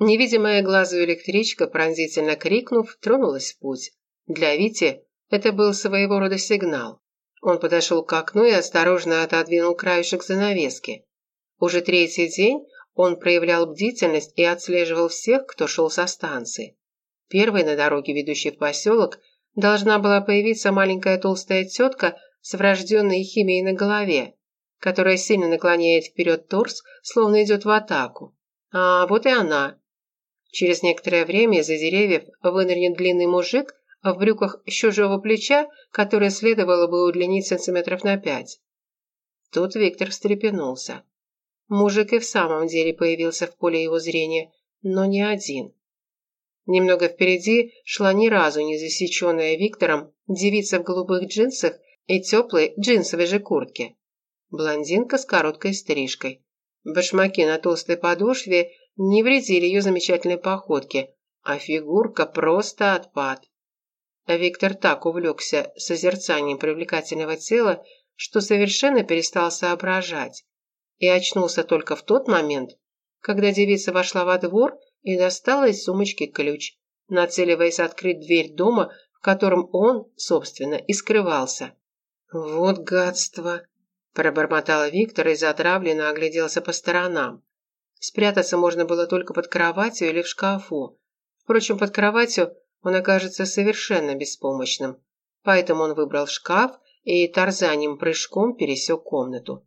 Невидимая глазу электричка, пронзительно крикнув, тронулась в путь. Для Вити это был своего рода сигнал. Он подошел к окну и осторожно отодвинул краешек занавески. Уже третий день он проявлял бдительность и отслеживал всех, кто шел со станции. Первой на дороге, ведущей в поселок, должна была появиться маленькая толстая тетка с врожденной химией на голове, которая сильно наклоняет вперед торс, словно идет в атаку. А вот и она. Через некоторое время из-за деревьев вынырнет длинный мужик в брюках чужого плеча, которое следовало бы удлинить сантиметров на пять. Тут Виктор встрепенулся. Мужик и в самом деле появился в поле его зрения, но не один. Немного впереди шла ни разу не засеченная Виктором девица в голубых джинсах и теплой джинсовой же куртке. Блондинка с короткой стрижкой. Башмаки на толстой подошве не вредили ее замечательной походке, а фигурка просто отпад. Виктор так увлекся созерцанием привлекательного тела, что совершенно перестал соображать. И очнулся только в тот момент, когда девица вошла во двор и достала из сумочки ключ, нацеливаясь открыть дверь дома, в котором он, собственно, и скрывался. «Вот гадство!» – пробормотал Виктор и затравленно огляделся по сторонам. Спрятаться можно было только под кроватью или в шкафу. Впрочем, под кроватью он окажется совершенно беспомощным. Поэтому он выбрал шкаф и тарзаним прыжком пересек комнату.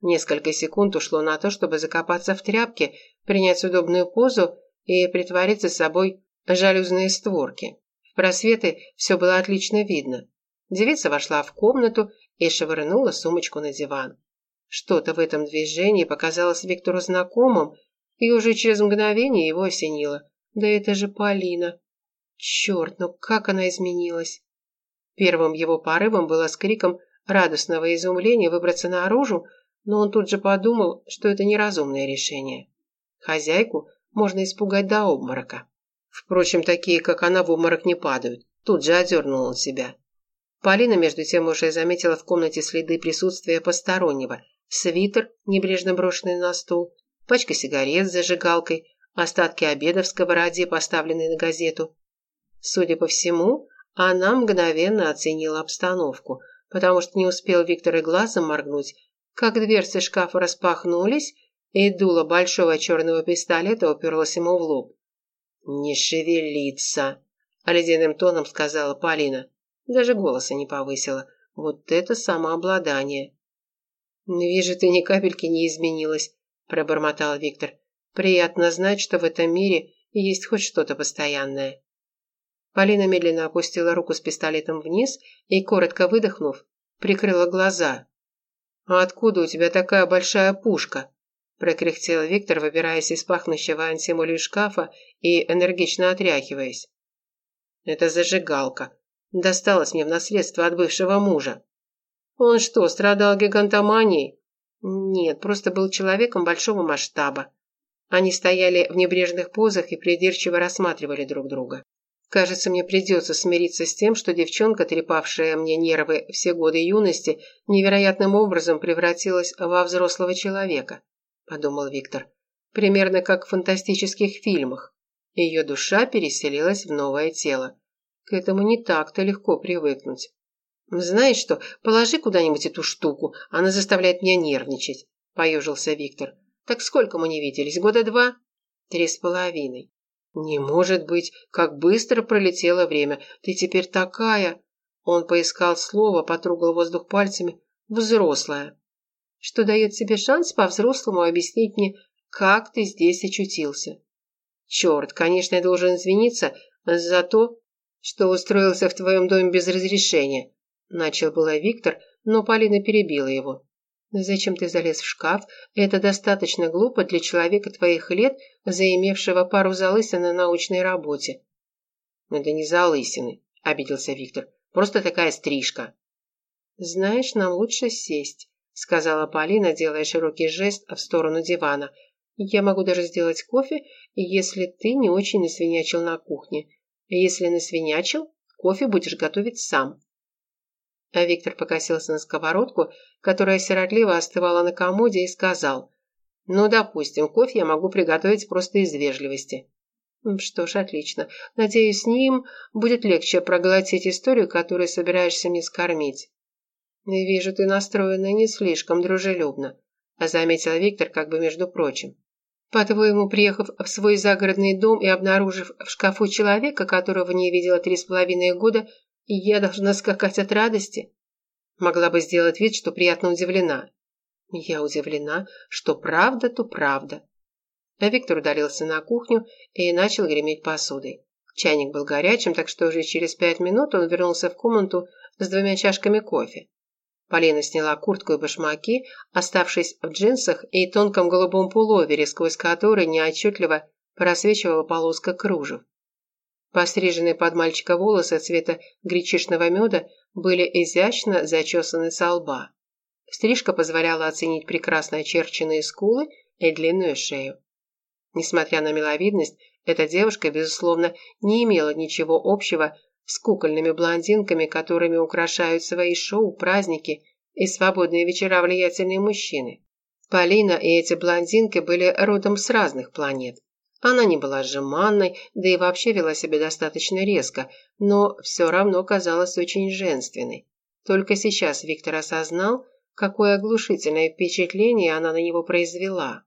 Несколько секунд ушло на то, чтобы закопаться в тряпке, принять удобную позу и притвориться собой жалюзные створки. В просветы все было отлично видно. Девица вошла в комнату и швырнула сумочку на диван. Что-то в этом движении показалось Виктору знакомым, и уже через мгновение его осенило. Да это же Полина. Черт, ну как она изменилась. Первым его порывом было с криком радостного изумления выбраться наружу, но он тут же подумал, что это неразумное решение. Хозяйку можно испугать до обморока. Впрочем, такие, как она, в обморок не падают. Тут же одернул он себя. Полина, между тем, уже заметила в комнате следы присутствия постороннего, свитер, небрежно брошенный на стул, пачка сигарет с зажигалкой, остатки обеда в сковороде, поставленные на газету. Судя по всему, она мгновенно оценила обстановку, потому что не успел Виктор и глазом моргнуть, как дверцы шкафа распахнулись, и дуло большого черного пистолета уперлось ему в лоб. «Не шевелиться!» – ледяным тоном сказала Полина. Даже голоса не повысила. Вот это самообладание. «Вижу, ты ни капельки не изменилась», – пробормотал Виктор. «Приятно знать, что в этом мире есть хоть что-то постоянное». Полина медленно опустила руку с пистолетом вниз и, коротко выдохнув, прикрыла глаза. «А откуда у тебя такая большая пушка?» – прокряхтел Виктор, выбираясь из пахнущего антимолью шкафа и энергично отряхиваясь. «Это зажигалка. Досталась мне в наследство от бывшего мужа». Он что, страдал гигантоманией? Нет, просто был человеком большого масштаба. Они стояли в небрежных позах и придирчиво рассматривали друг друга. Кажется, мне придется смириться с тем, что девчонка, трепавшая мне нервы все годы юности, невероятным образом превратилась во взрослого человека, подумал Виктор. Примерно как в фантастических фильмах. Ее душа переселилась в новое тело. К этому не так-то легко привыкнуть. «Знаешь что, положи куда-нибудь эту штуку, она заставляет меня нервничать», – поежился Виктор. «Так сколько мы не виделись? Года два?» «Три с половиной». «Не может быть, как быстро пролетело время. Ты теперь такая...» Он поискал слово, потрогал воздух пальцами. «Взрослая». «Что дает тебе шанс по-взрослому объяснить мне, как ты здесь очутился?» «Черт, конечно, я должен извиниться за то, что устроился в твоем доме без разрешения. Начал было Виктор, но Полина перебила его. «Зачем ты залез в шкаф? Это достаточно глупо для человека твоих лет, заимевшего пару залысин на научной работе». «Это не залысины», – обиделся Виктор. «Просто такая стрижка». «Знаешь, нам лучше сесть», – сказала Полина, делая широкий жест в сторону дивана. «Я могу даже сделать кофе, если ты не очень насвинячил на кухне. Если насвинячил, кофе будешь готовить сам». А Виктор покосился на сковородку, которая сиротливо остывала на комоде, и сказал, Ну, допустим, кофе я могу приготовить просто из вежливости. Что ж, отлично. Надеюсь, с ним будет легче проглотить историю, которую собираешься мне скормить. Вижу, ты настроена не слишком дружелюбно, заметил Виктор как бы между прочим. По-твоему, приехав в свой загородный дом и обнаружив в шкафу человека, которого не видела три с половиной года, я должна скакать от радости? Могла бы сделать вид, что приятно удивлена. Я удивлена, что правда, то правда. А Виктор удалился на кухню и начал греметь посудой. Чайник был горячим, так что уже через пять минут он вернулся в комнату с двумя чашками кофе. Полина сняла куртку и башмаки, оставшись в джинсах и тонком голубом пуловере, сквозь который неотчетливо просвечивала полоска кружев. Постриженные под мальчика волосы цвета гречишного меда были изящно зачесаны со лба. Стрижка позволяла оценить прекрасно очерченные скулы и длинную шею. Несмотря на миловидность, эта девушка, безусловно, не имела ничего общего с кукольными блондинками, которыми украшают свои шоу, праздники и свободные вечера влиятельные мужчины. Полина и эти блондинки были родом с разных планет. Она не была жеманной, да и вообще вела себя достаточно резко, но все равно казалась очень женственной. Только сейчас Виктор осознал, какое оглушительное впечатление она на него произвела.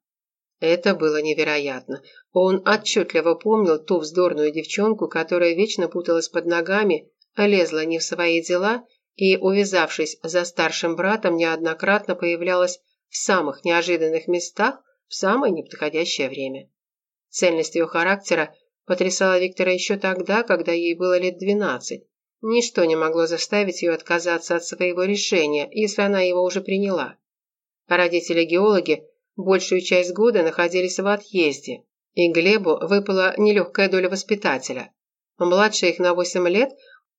Это было невероятно. Он отчетливо помнил ту вздорную девчонку, которая вечно путалась под ногами, лезла не в свои дела и, увязавшись за старшим братом, неоднократно появлялась в самых неожиданных местах в самое неподходящее время. Цельность ее характера потрясала Виктора еще тогда, когда ей было лет двенадцать. Ничто не могло заставить ее отказаться от своего решения, если она его уже приняла. Родители-геологи большую часть года находились в отъезде, и Глебу выпала нелегкая доля воспитателя. Младше их на восемь лет,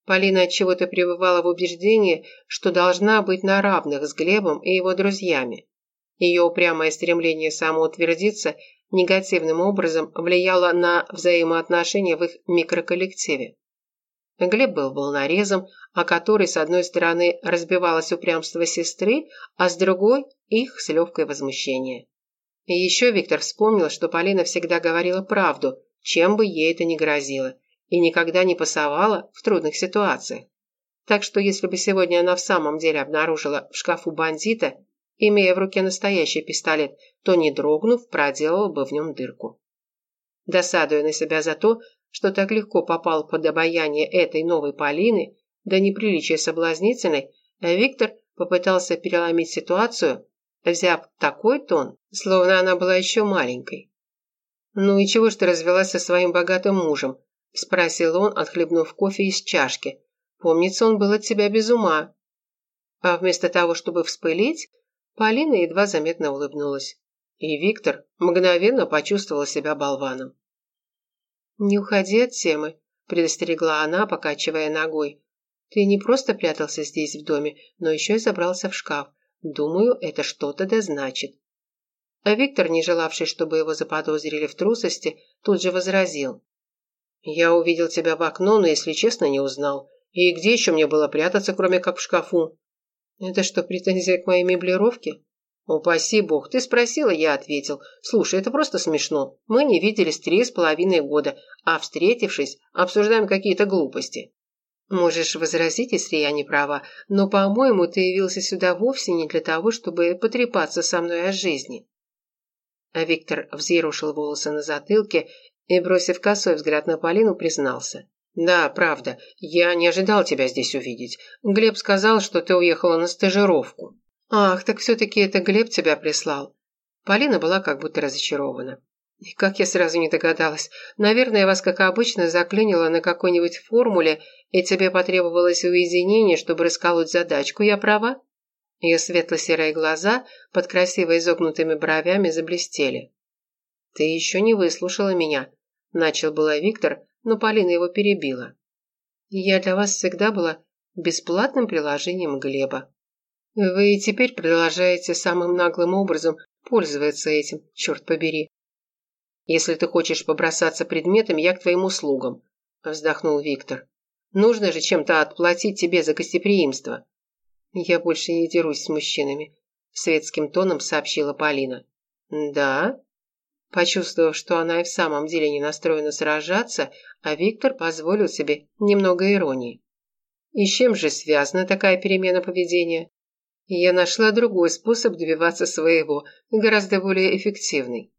Полина от чего-то пребывала в убеждении, что должна быть на равных с Глебом и его друзьями. Ее упрямое стремление самоутвердиться негативным образом влияло на взаимоотношения в их микроколлективе. Глеб был волнорезом, о которой с одной стороны разбивалось упрямство сестры, а с другой – их с легкой возмущение. И еще Виктор вспомнил, что Полина всегда говорила правду, чем бы ей это ни грозило, и никогда не пасовала в трудных ситуациях. Так что если бы сегодня она в самом деле обнаружила в шкафу бандита, имея в руке настоящий пистолет, то, не дрогнув, проделала бы в нем дырку. Досадуя на себя за то, что так легко попал под обаяние этой новой Полины, до неприличия соблазнительной, Виктор попытался переломить ситуацию, взяв такой тон, словно она была еще маленькой. «Ну и чего ж ты развелась со своим богатым мужем?» – спросил он, отхлебнув кофе из чашки. «Помнится, он был от тебя без ума». А вместо того, чтобы вспылить, Полина едва заметно улыбнулась. И Виктор мгновенно почувствовал себя болваном. «Не уходи от темы», – предостерегла она, покачивая ногой. «Ты не просто прятался здесь в доме, но еще и забрался в шкаф. Думаю, это что-то да значит». А Виктор, не желавший, чтобы его заподозрили в трусости, тут же возразил. «Я увидел тебя в окно, но, если честно, не узнал. И где еще мне было прятаться, кроме как в шкафу?» «Это что, претензия к моей меблировке?» «Упаси бог, ты спросила, я ответил. Слушай, это просто смешно. Мы не виделись три с половиной года, а встретившись, обсуждаем какие-то глупости». «Можешь возразить, если я не права, но, по-моему, ты явился сюда вовсе не для того, чтобы потрепаться со мной о жизни». А Виктор взъерушил волосы на затылке и, бросив косой взгляд на Полину, признался. «Да, правда, я не ожидал тебя здесь увидеть. Глеб сказал, что ты уехала на стажировку». «Ах, так все-таки это Глеб тебя прислал». Полина была как будто разочарована. И как я сразу не догадалась. Наверное, вас, как обычно, заклинило на какой-нибудь формуле, и тебе потребовалось уединение, чтобы расколоть задачку. Я права?» Ее светло-серые глаза под красиво изогнутыми бровями заблестели. «Ты еще не выслушала меня», – начал было Виктор, но Полина его перебила. «Я для вас всегда была бесплатным приложением Глеба. Вы и теперь продолжаете самым наглым образом пользоваться этим, черт побери. Если ты хочешь побросаться предметами, я к твоим услугам, вздохнул Виктор. Нужно же чем-то отплатить тебе за гостеприимство. Я больше не дерусь с мужчинами, светским тоном сообщила Полина. «Да?» Почувствовав, что она и в самом деле не настроена сражаться, а Виктор позволил себе немного иронии. И чем же связана такая перемена поведения? Я нашла другой способ добиваться своего, гораздо более эффективный.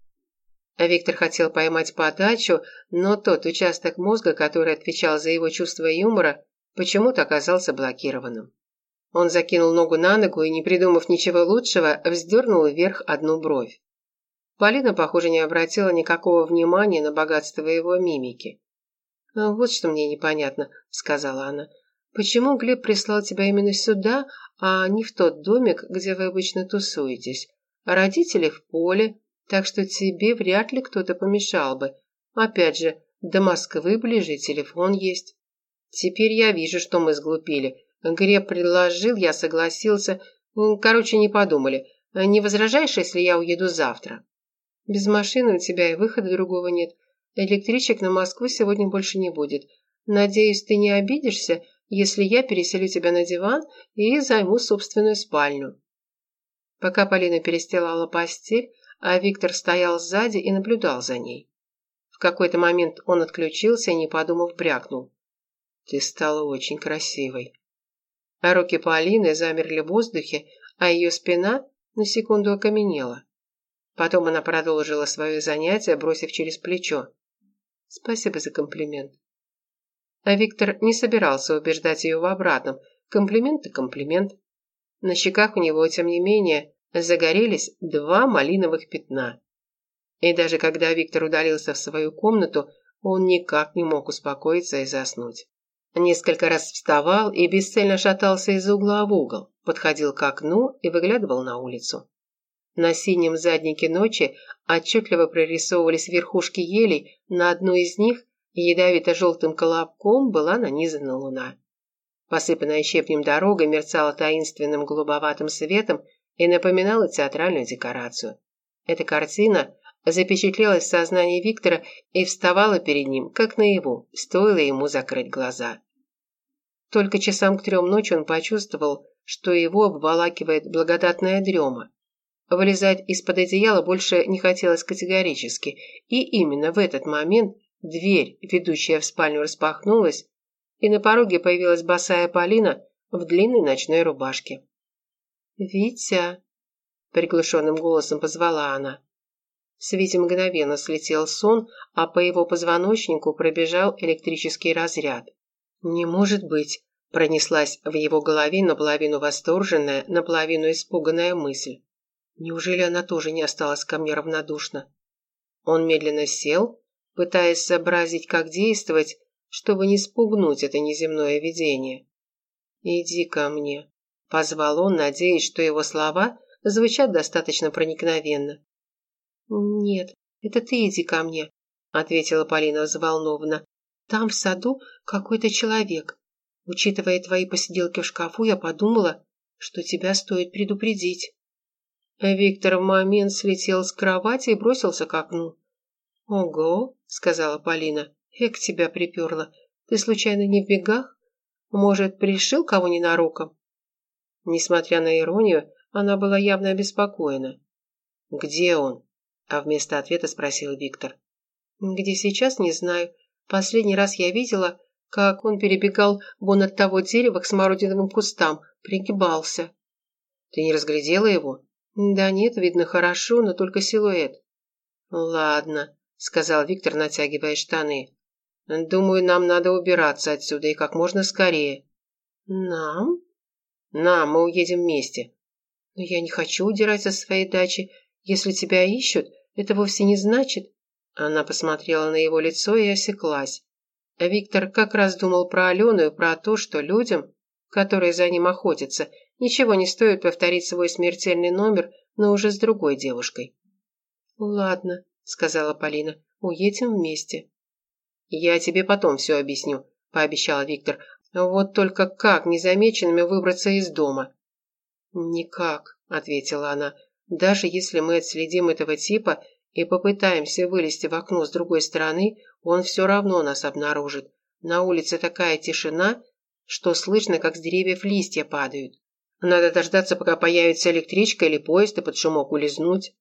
А Виктор хотел поймать подачу, но тот участок мозга, который отвечал за его чувство юмора, почему-то оказался блокированным. Он закинул ногу на ногу и, не придумав ничего лучшего, вздернул вверх одну бровь. Полина, похоже, не обратила никакого внимания на богатство его мимики. «Ну, «Вот что мне непонятно», — сказала она. «Почему Глеб прислал тебя именно сюда, а не в тот домик, где вы обычно тусуетесь? Родители в поле, так что тебе вряд ли кто-то помешал бы. Опять же, до Москвы ближе, телефон есть. Теперь я вижу, что мы сглупили. Глеб предложил, я согласился. Короче, не подумали. Не возражаешь, если я уеду завтра?» Без машины у тебя и выхода другого нет. Электричек на Москву сегодня больше не будет. Надеюсь, ты не обидишься, если я переселю тебя на диван и займу собственную спальню». Пока Полина перестилала постель, а Виктор стоял сзади и наблюдал за ней. В какой-то момент он отключился и, не подумав, брякнул. «Ты стала очень красивой». А руки Полины замерли в воздухе, а ее спина на секунду окаменела. Потом она продолжила свое занятие, бросив через плечо. «Спасибо за комплимент». А Виктор не собирался убеждать ее в обратном. Комплимент и комплимент. На щеках у него, тем не менее, загорелись два малиновых пятна. И даже когда Виктор удалился в свою комнату, он никак не мог успокоиться и заснуть. Несколько раз вставал и бесцельно шатался из угла в угол, подходил к окну и выглядывал на улицу. На синем заднике ночи отчетливо прорисовывались верхушки елей, на одной из них ядовито-желтым колобком была нанизана луна. Посыпанная щепнем дорога мерцала таинственным голубоватым светом и напоминала театральную декорацию. Эта картина запечатлелась в сознании Виктора и вставала перед ним, как наяву, стоило ему закрыть глаза. Только часам к трем ночи он почувствовал, что его обволакивает благодатная дрема. Вылезать из-под одеяла больше не хотелось категорически, и именно в этот момент дверь, ведущая в спальню, распахнулась, и на пороге появилась босая Полина в длинной ночной рубашке. «Витя!» – приглушенным голосом позвала она. С Вити мгновенно слетел сон, а по его позвоночнику пробежал электрический разряд. «Не может быть!» – пронеслась в его голове наполовину восторженная, наполовину испуганная мысль. Неужели она тоже не осталась ко мне равнодушна? Он медленно сел, пытаясь сообразить, как действовать, чтобы не спугнуть это неземное видение. «Иди ко мне», – позвал он, надеясь, что его слова звучат достаточно проникновенно. «Нет, это ты иди ко мне», – ответила Полина взволнованно. «Там в саду какой-то человек. Учитывая твои посиделки в шкафу, я подумала, что тебя стоит предупредить». Виктор в момент слетел с кровати и бросился к окну. «Ого», — сказала Полина, — «эк тебя приперла. Ты случайно не в бегах? Может, пришил кого ненароком?» Несмотря на иронию, она была явно обеспокоена. «Где он?» – а вместо ответа спросил Виктор. «Где сейчас, не знаю. Последний раз я видела, как он перебегал вон от того дерева к смородиновым кустам, пригибался». «Ты не разглядела его?» «Да нет, видно хорошо, но только силуэт». «Ладно», — сказал Виктор, натягивая штаны. «Думаю, нам надо убираться отсюда и как можно скорее». «Нам?» «Нам, мы уедем вместе». «Но я не хочу удирать со своей дачи. Если тебя ищут, это вовсе не значит...» Она посмотрела на его лицо и осеклась. Виктор как раз думал про Алену и про то, что людям, которые за ним охотятся, Ничего не стоит повторить свой смертельный номер, но уже с другой девушкой. «Ладно», — сказала Полина, — «уедем вместе». «Я тебе потом все объясню», — пообещал Виктор. «Вот только как незамеченными выбраться из дома?» «Никак», — ответила она. «Даже если мы отследим этого типа и попытаемся вылезти в окно с другой стороны, он все равно нас обнаружит. На улице такая тишина, что слышно, как с деревьев листья падают. Надо дождаться, пока появится электричка или поезд, и под шумок улизнуть.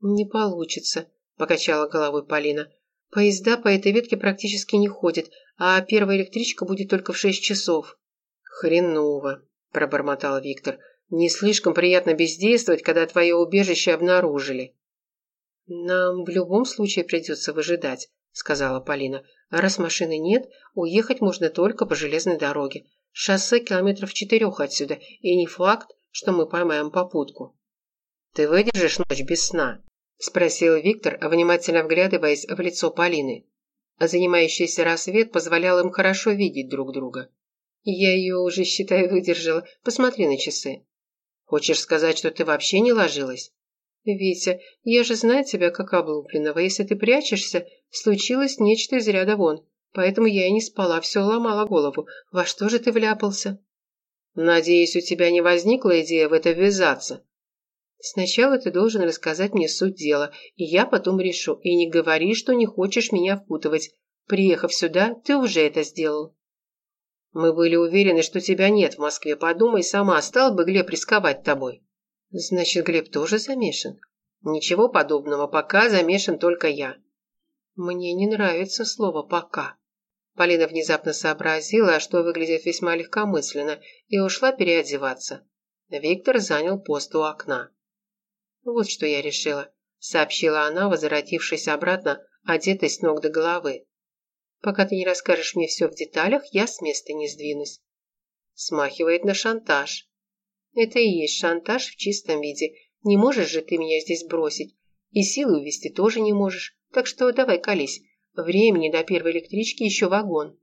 «Не получится», – покачала головой Полина. «Поезда по этой ветке практически не ходят, а первая электричка будет только в шесть часов». «Хреново», – пробормотал Виктор. «Не слишком приятно бездействовать, когда твое убежище обнаружили». «Нам в любом случае придется выжидать», – сказала Полина. «А раз машины нет, уехать можно только по железной дороге. Шоссе километров четырех отсюда, и не факт, что мы поймаем попутку». «Ты выдержишь ночь без сна?» – спросил Виктор, внимательно вглядываясь в лицо Полины. Занимающийся рассвет позволял им хорошо видеть друг друга. «Я ее уже, считай, выдержала. Посмотри на часы». «Хочешь сказать, что ты вообще не ложилась?» «Витя, я же знаю тебя как облупленного. Если ты прячешься, случилось нечто из ряда вон. Поэтому я и не спала, все ломала голову. Во что же ты вляпался?» «Надеюсь, у тебя не возникла идея в это ввязаться?» «Сначала ты должен рассказать мне суть дела, и я потом решу. И не говори, что не хочешь меня впутывать. Приехав сюда, ты уже это сделал». «Мы были уверены, что тебя нет в Москве. Подумай сама, стал бы Глеб рисковать тобой?» Значит, Глеб тоже замешан? Ничего подобного, пока замешан только я. Мне не нравится слово «пока». Полина внезапно сообразила, что выглядит весьма легкомысленно, и ушла переодеваться. Виктор занял пост у окна. «Вот что я решила», — сообщила она, возвратившись обратно, одетой с ног до головы. «Пока ты не расскажешь мне все в деталях, я с места не сдвинусь». Смахивает на шантаж. Это и есть шантаж в чистом виде. Не можешь же ты меня здесь бросить. И силы увести тоже не можешь. Так что давай колись. Времени до первой электрички еще вагон.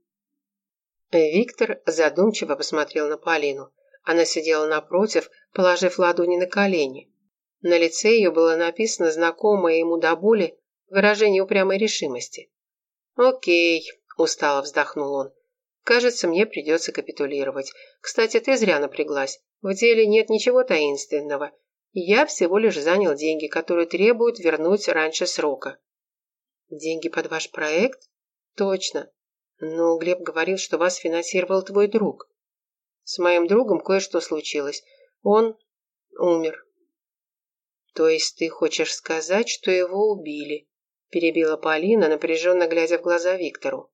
Виктор задумчиво посмотрел на Полину. Она сидела напротив, положив ладони на колени. На лице ее было написано знакомое ему до боли выражение упрямой решимости. «Окей», – устало вздохнул он. «Кажется, мне придется капитулировать. Кстати, ты зря напряглась. В деле нет ничего таинственного. Я всего лишь занял деньги, которые требуют вернуть раньше срока. Деньги под ваш проект? Точно. Но Глеб говорил, что вас финансировал твой друг. С моим другом кое-что случилось. Он умер. То есть ты хочешь сказать, что его убили? Перебила Полина, напряженно глядя в глаза Виктору.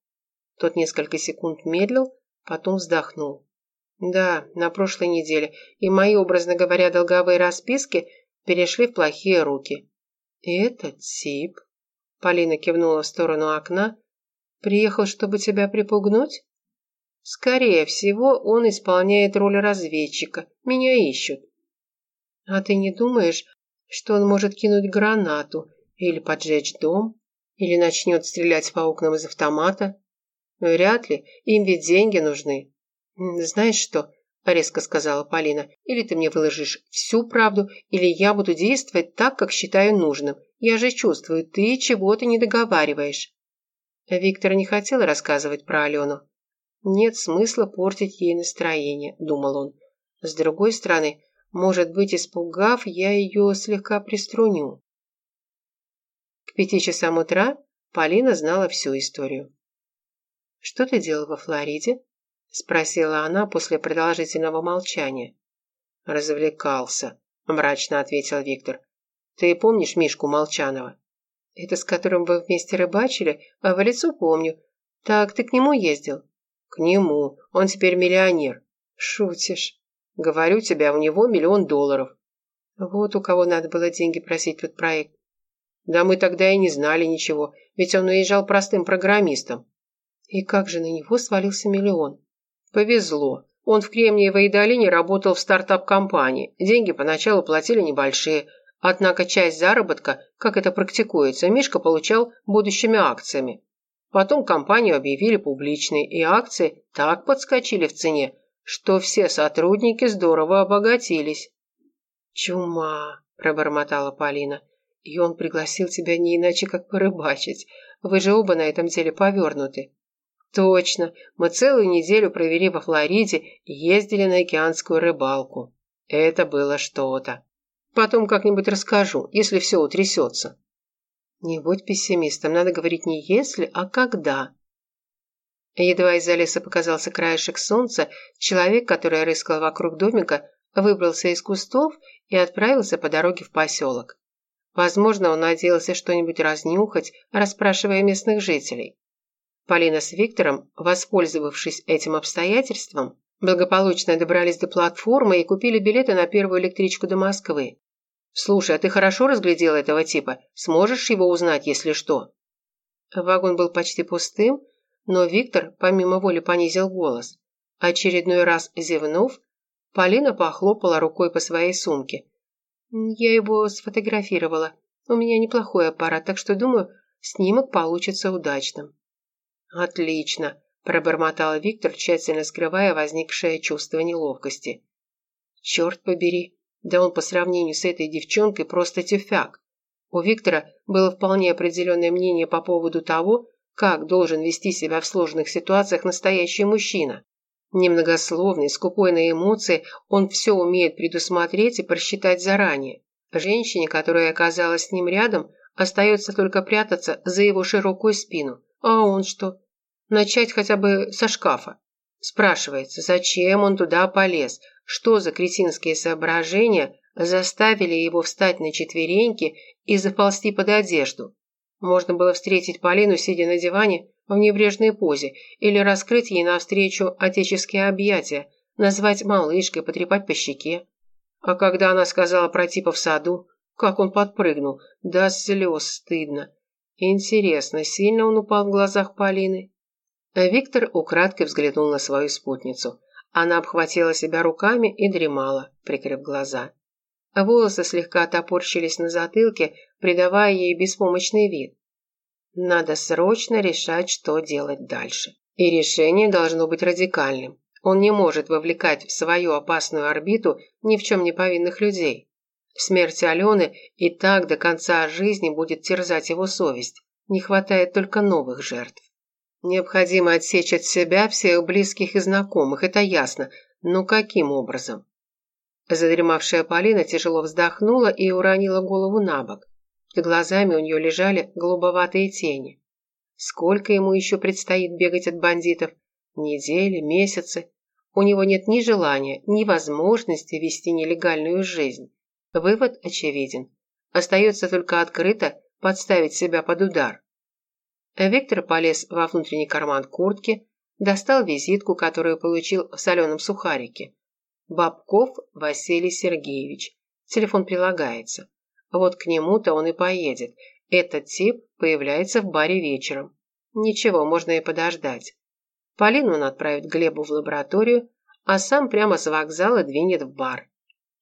Тот несколько секунд медлил, потом вздохнул. Да, на прошлой неделе, и мои, образно говоря, долговые расписки перешли в плохие руки. «Этот тип...» Полина кивнула в сторону окна. «Приехал, чтобы тебя припугнуть?» «Скорее всего, он исполняет роль разведчика. Меня ищут». «А ты не думаешь, что он может кинуть гранату или поджечь дом, или начнет стрелять по окнам из автомата? Вряд ли, им ведь деньги нужны». «Знаешь что?» – резко сказала Полина. «Или ты мне выложишь всю правду, или я буду действовать так, как считаю нужным. Я же чувствую, ты чего-то не договариваешь». Виктор не хотел рассказывать про Алену. «Нет смысла портить ей настроение», – думал он. «С другой стороны, может быть, испугав, я ее слегка приструню». К пяти часам утра Полина знала всю историю. «Что ты делал во Флориде?» спросила она после продолжительного молчания. Развлекался, мрачно ответил Виктор. Ты помнишь Мишку Молчанова? Это с которым вы вместе рыбачили? А в лицо помню. Так ты к нему ездил? К нему. Он теперь миллионер. Шутишь. Говорю тебе, у него миллион долларов. Вот у кого надо было деньги просить под проект. Да мы тогда и не знали ничего, ведь он уезжал простым программистом. И как же на него свалился миллион? Повезло. Он в Кремниевой долине работал в стартап-компании. Деньги поначалу платили небольшие. Однако часть заработка, как это практикуется, Мишка получал будущими акциями. Потом компанию объявили публичной, и акции так подскочили в цене, что все сотрудники здорово обогатились. «Чума», – пробормотала Полина. «И он пригласил тебя не иначе, как порыбачить. Вы же оба на этом деле повернуты». Точно, мы целую неделю провели во Флориде и ездили на океанскую рыбалку. Это было что-то. Потом как-нибудь расскажу, если все утрясется. Не будь пессимистом, надо говорить не если, а когда. Едва из-за леса показался краешек солнца, человек, который рыскал вокруг домика, выбрался из кустов и отправился по дороге в поселок. Возможно, он надеялся что-нибудь разнюхать, расспрашивая местных жителей. Полина с Виктором, воспользовавшись этим обстоятельством, благополучно добрались до платформы и купили билеты на первую электричку до Москвы. «Слушай, а ты хорошо разглядел этого типа? Сможешь его узнать, если что?» Вагон был почти пустым, но Виктор помимо воли понизил голос. Очередной раз зевнув, Полина похлопала рукой по своей сумке. «Я его сфотографировала. У меня неплохой аппарат, так что, думаю, снимок получится удачным». «Отлично», – пробормотал Виктор, тщательно скрывая возникшее чувство неловкости. «Черт побери, да он по сравнению с этой девчонкой просто тюфяк». У Виктора было вполне определенное мнение по поводу того, как должен вести себя в сложных ситуациях настоящий мужчина. Немногословный, скупой на эмоции, он все умеет предусмотреть и просчитать заранее. Женщине, которая оказалась с ним рядом, остается только прятаться за его широкую спину. А он что? Начать хотя бы со шкафа. Спрашивается, зачем он туда полез? Что за кретинские соображения заставили его встать на четвереньки и заползти под одежду? Можно было встретить Полину, сидя на диване, в небрежной позе или раскрыть ей навстречу отеческие объятия, назвать малышкой, потрепать по щеке. А когда она сказала про типа в саду, как он подпрыгнул, до слез стыдно. Интересно, сильно он упал в глазах Полины? Виктор украдкой взглянул на свою спутницу. Она обхватила себя руками и дремала, прикрыв глаза. Волосы слегка топорщились на затылке, придавая ей беспомощный вид. Надо срочно решать, что делать дальше. И решение должно быть радикальным. Он не может вовлекать в свою опасную орбиту ни в чем не повинных людей. Смерть Алены и так до конца жизни будет терзать его совесть. Не хватает только новых жертв. Необходимо отсечь от себя всех близких и знакомых, это ясно. Но каким образом? Задремавшая Полина тяжело вздохнула и уронила голову на бок. Под глазами у нее лежали голубоватые тени. Сколько ему еще предстоит бегать от бандитов? Недели, месяцы. У него нет ни желания, ни возможности вести нелегальную жизнь. Вывод очевиден. Остается только открыто подставить себя под удар. Виктор полез во внутренний карман куртки, достал визитку, которую получил в соленом сухарике. Бабков Василий Сергеевич. Телефон прилагается. Вот к нему-то он и поедет. Этот тип появляется в баре вечером. Ничего, можно и подождать. Полину он отправит Глебу в лабораторию, а сам прямо с вокзала двинет в бар.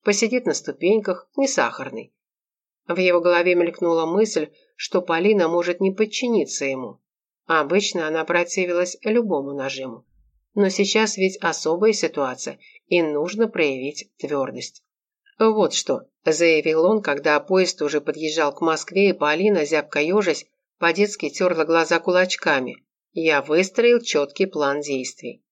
Посидит на ступеньках, не сахарный. В его голове мелькнула мысль, что Полина может не подчиниться ему. Обычно она противилась любому нажиму. Но сейчас ведь особая ситуация, и нужно проявить твердость. «Вот что», – заявил он, когда поезд уже подъезжал к Москве, и Полина, зябко ежась, по-детски терла глаза кулачками. «Я выстроил четкий план действий».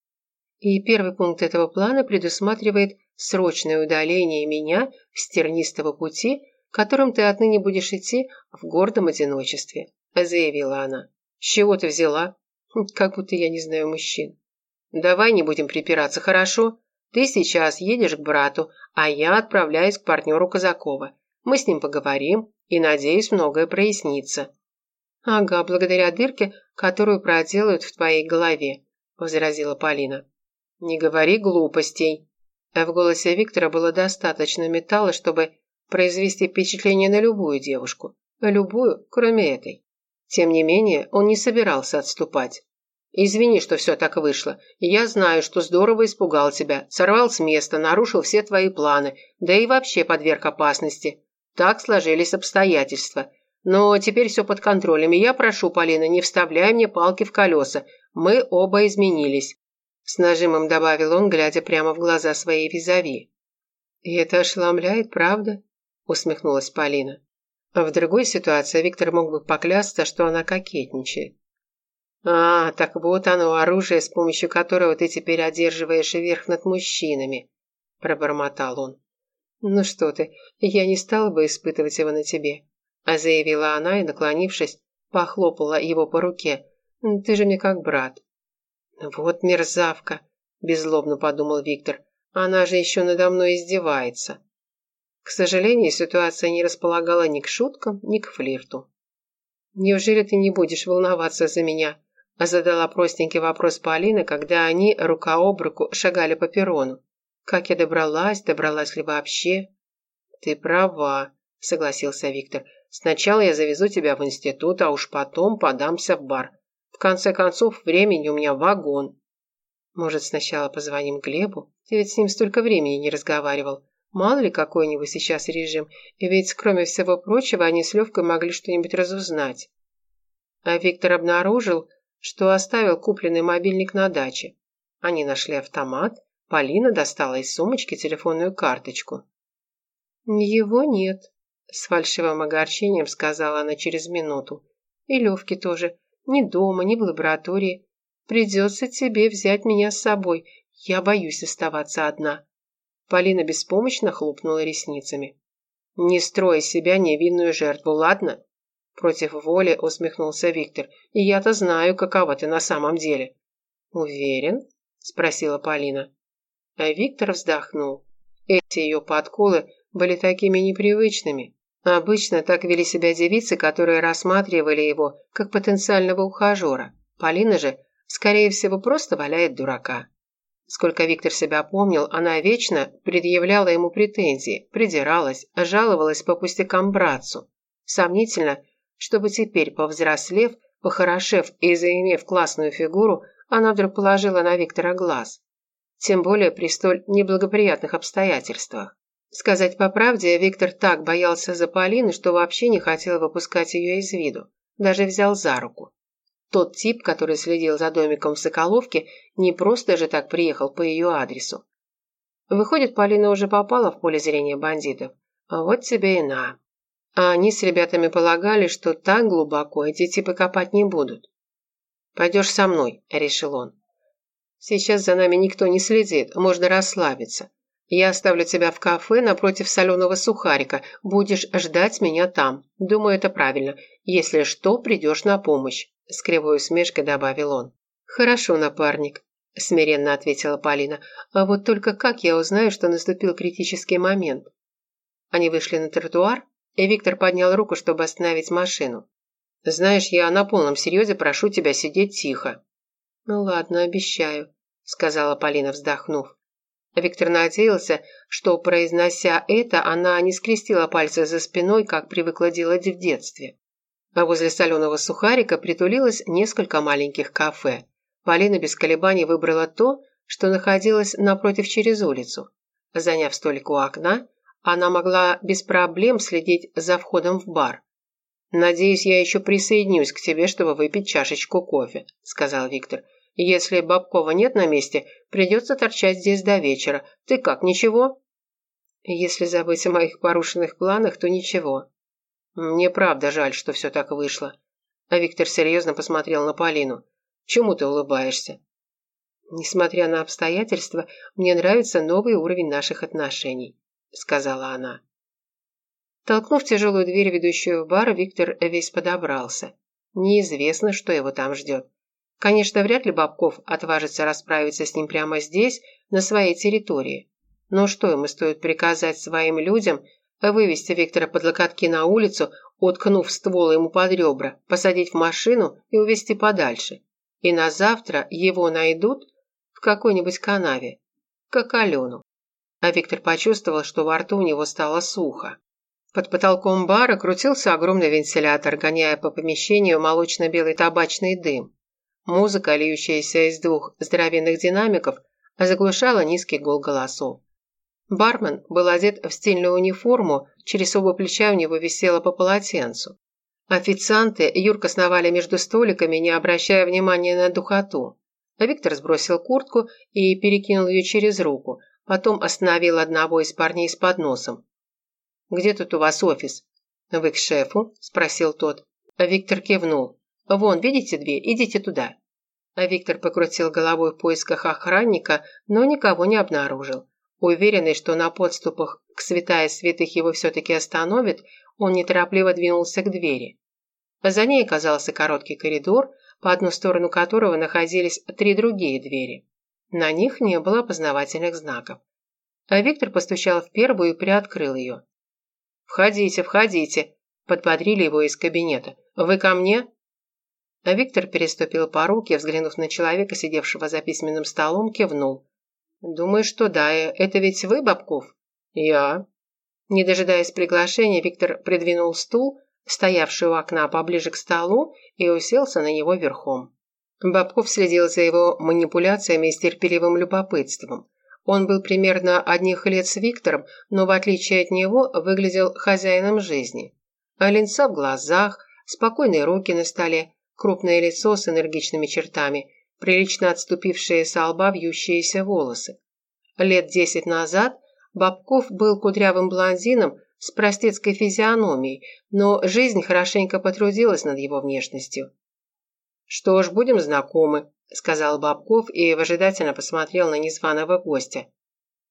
И первый пункт этого плана предусматривает срочное удаление меня с тернистого пути, которым ты отныне будешь идти в гордом одиночестве», – заявила она. «С чего ты взяла? Как будто я не знаю мужчин». «Давай не будем припираться, хорошо? Ты сейчас едешь к брату, а я отправляюсь к партнеру Казакова. Мы с ним поговорим, и, надеюсь, многое прояснится». «Ага, благодаря дырке, которую проделают в твоей голове», – возразила Полина. «Не говори глупостей». В голосе Виктора было достаточно металла, чтобы произвести впечатление на любую девушку. Любую, кроме этой. Тем не менее, он не собирался отступать. Извини, что все так вышло. Я знаю, что здорово испугал тебя, сорвал с места, нарушил все твои планы, да и вообще подверг опасности. Так сложились обстоятельства. Но теперь все под контролем, и я прошу, Полина, не вставляй мне палки в колеса. Мы оба изменились. С нажимом добавил он, глядя прямо в глаза своей визави. «И это ошеломляет, правда?» Усмехнулась Полина. В другой ситуации Виктор мог бы поклясться, что она кокетничает. «А, так вот оно, оружие, с помощью которого ты теперь одерживаешь верх над мужчинами», – пробормотал он. «Ну что ты, я не стала бы испытывать его на тебе», – а заявила она и, наклонившись, похлопала его по руке. «Ты же мне как брат». «Вот мерзавка», – беззлобно подумал Виктор. «Она же еще надо мной издевается». К сожалению, ситуация не располагала ни к шуткам, ни к флирту. «Неужели ты не будешь волноваться за меня?» задала простенький вопрос Полина, когда они рука об руку шагали по перрону. «Как я добралась? Добралась ли вообще?» «Ты права», – согласился Виктор. «Сначала я завезу тебя в институт, а уж потом подамся в бар. В конце концов, времени у меня вагон». «Может, сначала позвоним Глебу? Ты ведь с ним столько времени не разговаривал. Мало ли какой у него сейчас режим, и ведь, кроме всего прочего, они с Левкой могли что-нибудь разузнать». А Виктор обнаружил, что оставил купленный мобильник на даче. Они нашли автомат, Полина достала из сумочки телефонную карточку. «Его нет», – с фальшивым огорчением сказала она через минуту. «И Левки тоже. Ни дома, ни в лаборатории. Придется тебе взять меня с собой. Я боюсь оставаться одна». Полина беспомощно хлопнула ресницами. «Не строй себя невинную жертву, ладно?» Против воли усмехнулся Виктор. «И я-то знаю, какова ты на самом деле». «Уверен?» – спросила Полина. А Виктор вздохнул. Эти ее подколы были такими непривычными. Обычно так вели себя девицы, которые рассматривали его как потенциального ухажера. Полина же, скорее всего, просто валяет дурака. Сколько Виктор себя помнил, она вечно предъявляла ему претензии, придиралась, жаловалась по пустякам братцу. Сомнительно, чтобы теперь, повзрослев, похорошев и заимев классную фигуру, она вдруг положила на Виктора глаз. Тем более при столь неблагоприятных обстоятельствах. Сказать по правде, Виктор так боялся за Полину, что вообще не хотел выпускать ее из виду. Даже взял за руку. Тот тип, который следил за домиком в Соколовке, не просто же так приехал по ее адресу. Выходит, Полина уже попала в поле зрения бандитов. А вот тебе и на. А они с ребятами полагали, что так глубоко эти типы копать не будут. «Пойдешь со мной», – решил он. «Сейчас за нами никто не следит, можно расслабиться. Я оставлю тебя в кафе напротив соленого сухарика. Будешь ждать меня там. Думаю, это правильно. Если что, придешь на помощь», – с кривой усмешкой добавил он. «Хорошо, напарник», – смиренно ответила Полина. «А вот только как я узнаю, что наступил критический момент?» Они вышли на тротуар, и Виктор поднял руку, чтобы остановить машину. «Знаешь, я на полном серьезе прошу тебя сидеть тихо». «Ну ладно, обещаю», – сказала Полина, вздохнув. Виктор надеялся, что, произнося это, она не скрестила пальцы за спиной, как привыкла делать в детстве. А возле соленого сухарика притулилось несколько маленьких кафе. Полина без колебаний выбрала то, что находилось напротив через улицу. Заняв столик у окна, она могла без проблем следить за входом в бар. «Надеюсь, я еще присоединюсь к тебе, чтобы выпить чашечку кофе», – сказал Виктор. Если Бабкова нет на месте, придется торчать здесь до вечера. Ты как, ничего?» «Если забыть о моих порушенных планах, то ничего». «Мне правда жаль, что все так вышло». А Виктор серьезно посмотрел на Полину. «Чему ты улыбаешься?» «Несмотря на обстоятельства, мне нравится новый уровень наших отношений», — сказала она. Толкнув тяжелую дверь, ведущую в бар, Виктор весь подобрался. Неизвестно, что его там ждет. Конечно, вряд ли Бабков отважится расправиться с ним прямо здесь, на своей территории. Но что ему стоит приказать своим людям вывести Виктора под локотки на улицу, уткнув ствол ему под ребра, посадить в машину и увезти подальше. И на завтра его найдут в какой-нибудь канаве, как Алену. А Виктор почувствовал, что во рту у него стало сухо. Под потолком бара крутился огромный вентилятор, гоняя по помещению молочно-белый табачный дым. Музыка, льющаяся из двух здоровенных динамиков, заглушала низкий гул голосов. Бармен был одет в стильную униформу, через оба плеча у него висело по полотенцу. Официанты юрко сновали между столиками, не обращая внимания на духоту. Виктор сбросил куртку и перекинул ее через руку, потом остановил одного из парней с подносом. «Где тут у вас офис?» «Вы к шефу?» – спросил тот. Виктор кивнул. «Вон, видите дверь? Идите туда». А Виктор покрутил головой в поисках охранника, но никого не обнаружил. Уверенный, что на подступах к святая святых его все-таки остановит, он неторопливо двинулся к двери. За ней оказался короткий коридор, по одну сторону которого находились три другие двери. На них не было опознавательных знаков. А Виктор постучал в первую и приоткрыл ее. «Входите, входите», – подбодрили его из кабинета. «Вы ко мне?» А Виктор переступил порог и, взглянув на человека, сидевшего за письменным столом, кивнул. «Думаю, что да. Это ведь вы, Бабков?» «Я». Не дожидаясь приглашения, Виктор придвинул стул, стоявший у окна поближе к столу, и уселся на него верхом. Бабков следил за его манипуляциями с терпеливым любопытством. Он был примерно одних лет с Виктором, но в отличие от него выглядел хозяином жизни. А линца в глазах, спокойные руки на столе, крупное лицо с энергичными чертами, прилично отступившие с лба вьющиеся волосы. Лет десять назад Бабков был кудрявым блондином с простецкой физиономией, но жизнь хорошенько потрудилась над его внешностью. «Что ж, будем знакомы», – сказал Бабков и выжидательно посмотрел на незваного гостя.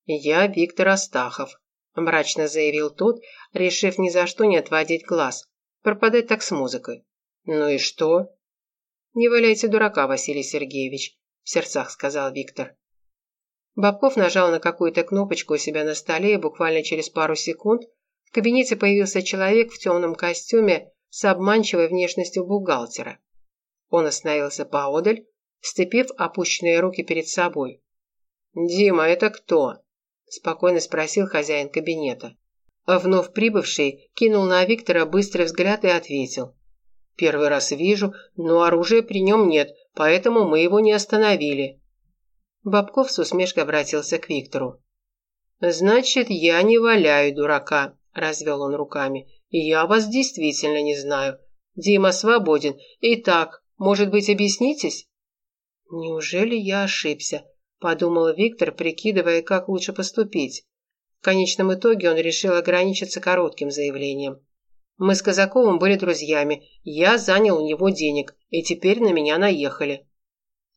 «Я Виктор Астахов», – мрачно заявил тот, решив ни за что не отводить глаз. Пропадать так с музыкой. «Ну и что?» «Не валяйте дурака, Василий Сергеевич», – в сердцах сказал Виктор. Бабков нажал на какую-то кнопочку у себя на столе, и буквально через пару секунд в кабинете появился человек в темном костюме с обманчивой внешностью бухгалтера. Он остановился поодаль, сцепив опущенные руки перед собой. «Дима, это кто?» – спокойно спросил хозяин кабинета. А вновь прибывший кинул на Виктора быстрый взгляд и ответил. «Первый раз вижу, но оружия при нем нет, поэтому мы его не остановили». Бабков с усмешкой обратился к Виктору. «Значит, я не валяю дурака», – развел он руками. «Я вас действительно не знаю. Дима свободен. Итак, может быть, объяснитесь?» «Неужели я ошибся?» – подумал Виктор, прикидывая, как лучше поступить. В конечном итоге он решил ограничиться коротким заявлением. «Мы с Казаковым были друзьями. Я занял у него денег, и теперь на меня наехали».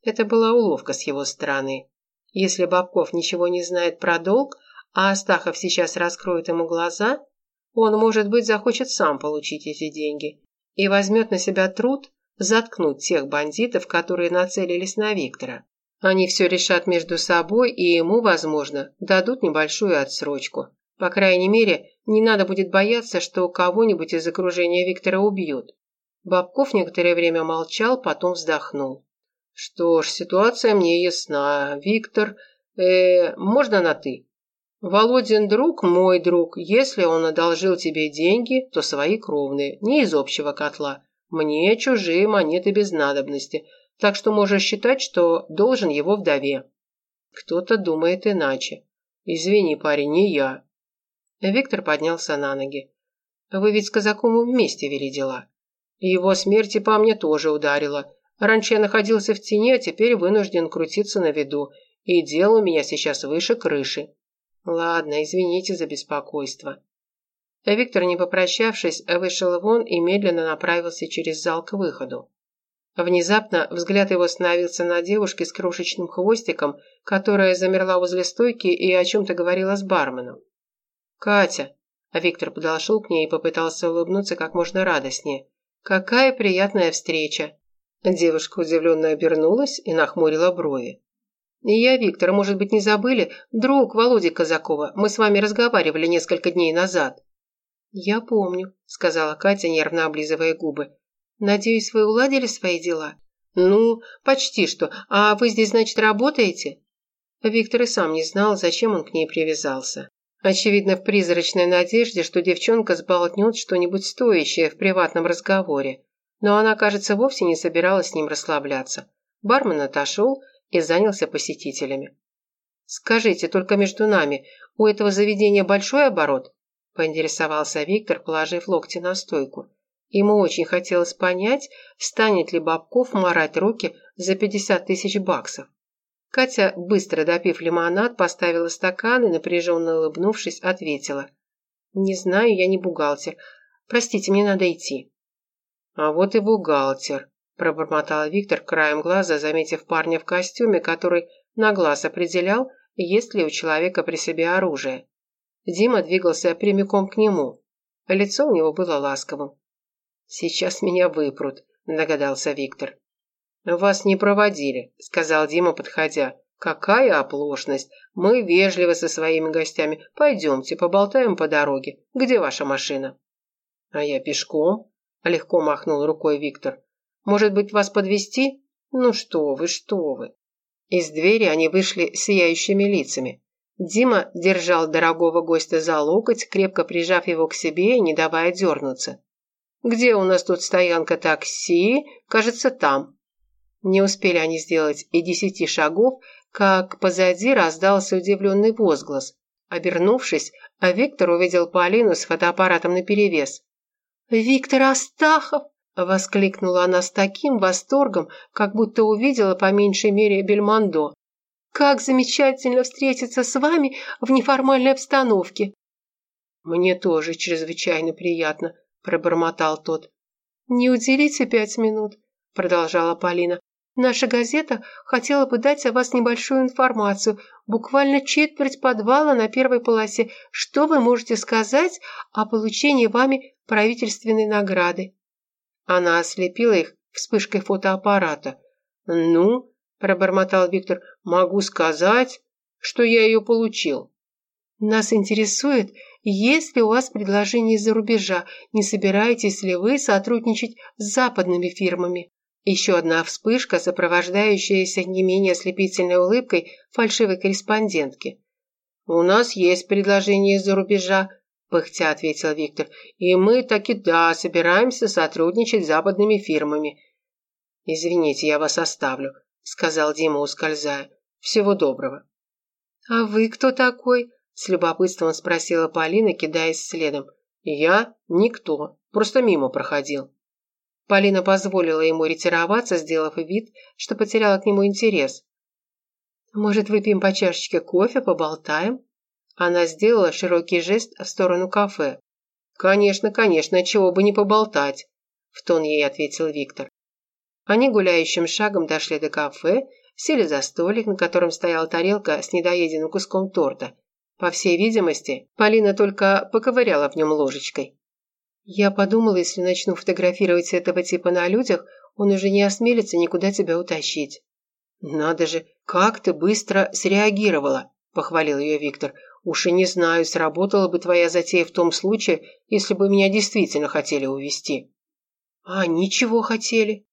Это была уловка с его стороны. Если Бабков ничего не знает про долг, а Астахов сейчас раскроет ему глаза, он, может быть, захочет сам получить эти деньги и возьмет на себя труд заткнуть тех бандитов, которые нацелились на Виктора. Они все решат между собой и ему, возможно, дадут небольшую отсрочку. По крайней мере, не надо будет бояться, что кого-нибудь из окружения Виктора убьют. Бабков некоторое время молчал, потом вздохнул. «Что ж, ситуация мне ясна. Виктор... Э, можно на «ты»?» «Володин друг – мой друг. Если он одолжил тебе деньги, то свои кровные, не из общего котла. Мне чужие монеты без надобности, так что можешь считать, что должен его вдове. Кто-то думает иначе. Извини, парень, не я. Виктор поднялся на ноги. Вы ведь с казаком вместе вели дела. Его смерть и по мне тоже ударила. Раньше я находился в тени, а теперь вынужден крутиться на виду. И дело у меня сейчас выше крыши. Ладно, извините за беспокойство. Виктор, не попрощавшись, вышел вон и медленно направился через зал к выходу. Внезапно взгляд его остановился на девушке с крошечным хвостиком, которая замерла возле стойки и о чем-то говорила с барменом. «Катя!» а Виктор подошел к ней и попытался улыбнуться как можно радостнее. «Какая приятная встреча!» Девушка удивленно обернулась и нахмурила брови. «Я, Виктор, может быть, не забыли? Друг Володи Казакова. Мы с вами разговаривали несколько дней назад». «Я помню», – сказала Катя, нервно облизывая губы. «Надеюсь, вы уладили свои дела?» «Ну, почти что. А вы здесь, значит, работаете?» Виктор и сам не знал, зачем он к ней привязался. Очевидно, в призрачной надежде, что девчонка сболтнет что-нибудь стоящее в приватном разговоре. Но она, кажется, вовсе не собиралась с ним расслабляться. Бармен отошел и занялся посетителями. «Скажите, только между нами, у этого заведения большой оборот?» поинтересовался Виктор, положив локти на стойку. Ему очень хотелось понять, станет ли Бабков марать руки за 50 тысяч баксов. Катя, быстро допив лимонад, поставила стакан и, напряженно улыбнувшись, ответила. «Не знаю, я не бухгалтер. Простите, мне надо идти». «А вот и бухгалтер», – пробормотал Виктор краем глаза, заметив парня в костюме, который на глаз определял, есть ли у человека при себе оружие. Дима двигался прямиком к нему. Лицо у него было ласковым. «Сейчас меня выпрут», – догадался Виктор. «Вас не проводили», – сказал Дима, подходя. «Какая оплошность! Мы вежливы со своими гостями. Пойдемте, поболтаем по дороге. Где ваша машина?» «А я пешком», – легко махнул рукой Виктор. «Может быть, вас подвести? Ну что вы, что вы!» Из двери они вышли сияющими лицами. Дима держал дорогого гостя за локоть, крепко прижав его к себе и не давая дернуться. «Где у нас тут стоянка такси? Кажется, там». Не успели они сделать и десяти шагов, как позади раздался удивленный возглас. Обернувшись, а Виктор увидел Полину с фотоаппаратом наперевес. «Виктор Астахов!» – воскликнула она с таким восторгом, как будто увидела по меньшей мере Бельмондо. «Как замечательно встретиться с вами в неформальной обстановке!» «Мне тоже чрезвычайно приятно», – пробормотал тот. «Не уделите пять минут», – продолжала Полина. Наша газета хотела бы дать о вас небольшую информацию, буквально четверть подвала на первой полосе. Что вы можете сказать о получении вами правительственной награды?» Она ослепила их вспышкой фотоаппарата. «Ну», – пробормотал Виктор, – «могу сказать, что я ее получил». «Нас интересует, есть ли у вас предложение из-за рубежа, не собираетесь ли вы сотрудничать с западными фирмами?» Еще одна вспышка, сопровождающаяся не менее ослепительной улыбкой фальшивой корреспондентки. «У нас есть предложение из-за рубежа», – пыхтя ответил Виктор. «И мы таки да, собираемся сотрудничать с западными фирмами». «Извините, я вас оставлю», – сказал Дима, ускользая. «Всего доброго». «А вы кто такой?» – с любопытством спросила Полина, кидаясь следом. «Я? Никто. Просто мимо проходил». Полина позволила ему ретироваться, сделав вид, что потеряла к нему интерес. «Может, выпьем по чашечке кофе, поболтаем?» Она сделала широкий жест в сторону кафе. «Конечно, конечно, чего бы не поболтать», – в тон ей ответил Виктор. Они гуляющим шагом дошли до кафе, сели за столик, на котором стояла тарелка с недоеденным куском торта. По всей видимости, Полина только поковыряла в нем ложечкой. Я подумала, если начну фотографировать этого типа на людях, он уже не осмелится никуда тебя утащить. Надо же, как ты быстро среагировала, похвалил ее Виктор. Уж и не знаю, сработала бы твоя затея в том случае, если бы меня действительно хотели увезти. А, ничего хотели.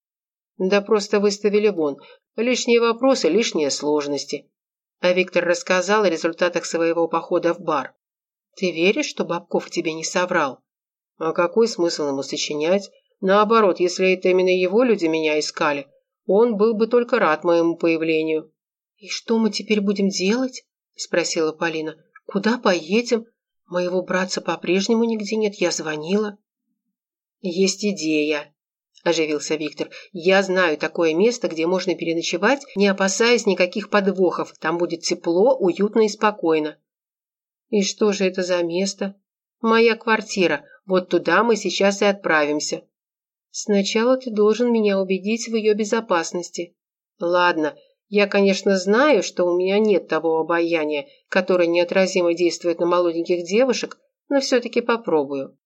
Да просто выставили вон. Лишние вопросы, лишние сложности. А Виктор рассказал о результатах своего похода в бар. Ты веришь, что Бабков тебе не соврал? А какой смысл ему сочинять? Наоборот, если это именно его люди меня искали, он был бы только рад моему появлению. «И что мы теперь будем делать?» – спросила Полина. «Куда поедем? Моего братца по-прежнему нигде нет, я звонила». «Есть идея», – оживился Виктор. «Я знаю такое место, где можно переночевать, не опасаясь никаких подвохов. Там будет тепло, уютно и спокойно». «И что же это за место?» «Моя квартира. Вот туда мы сейчас и отправимся. Сначала ты должен меня убедить в ее безопасности. Ладно, я, конечно, знаю, что у меня нет того обаяния, которое неотразимо действует на молоденьких девушек, но все-таки попробую.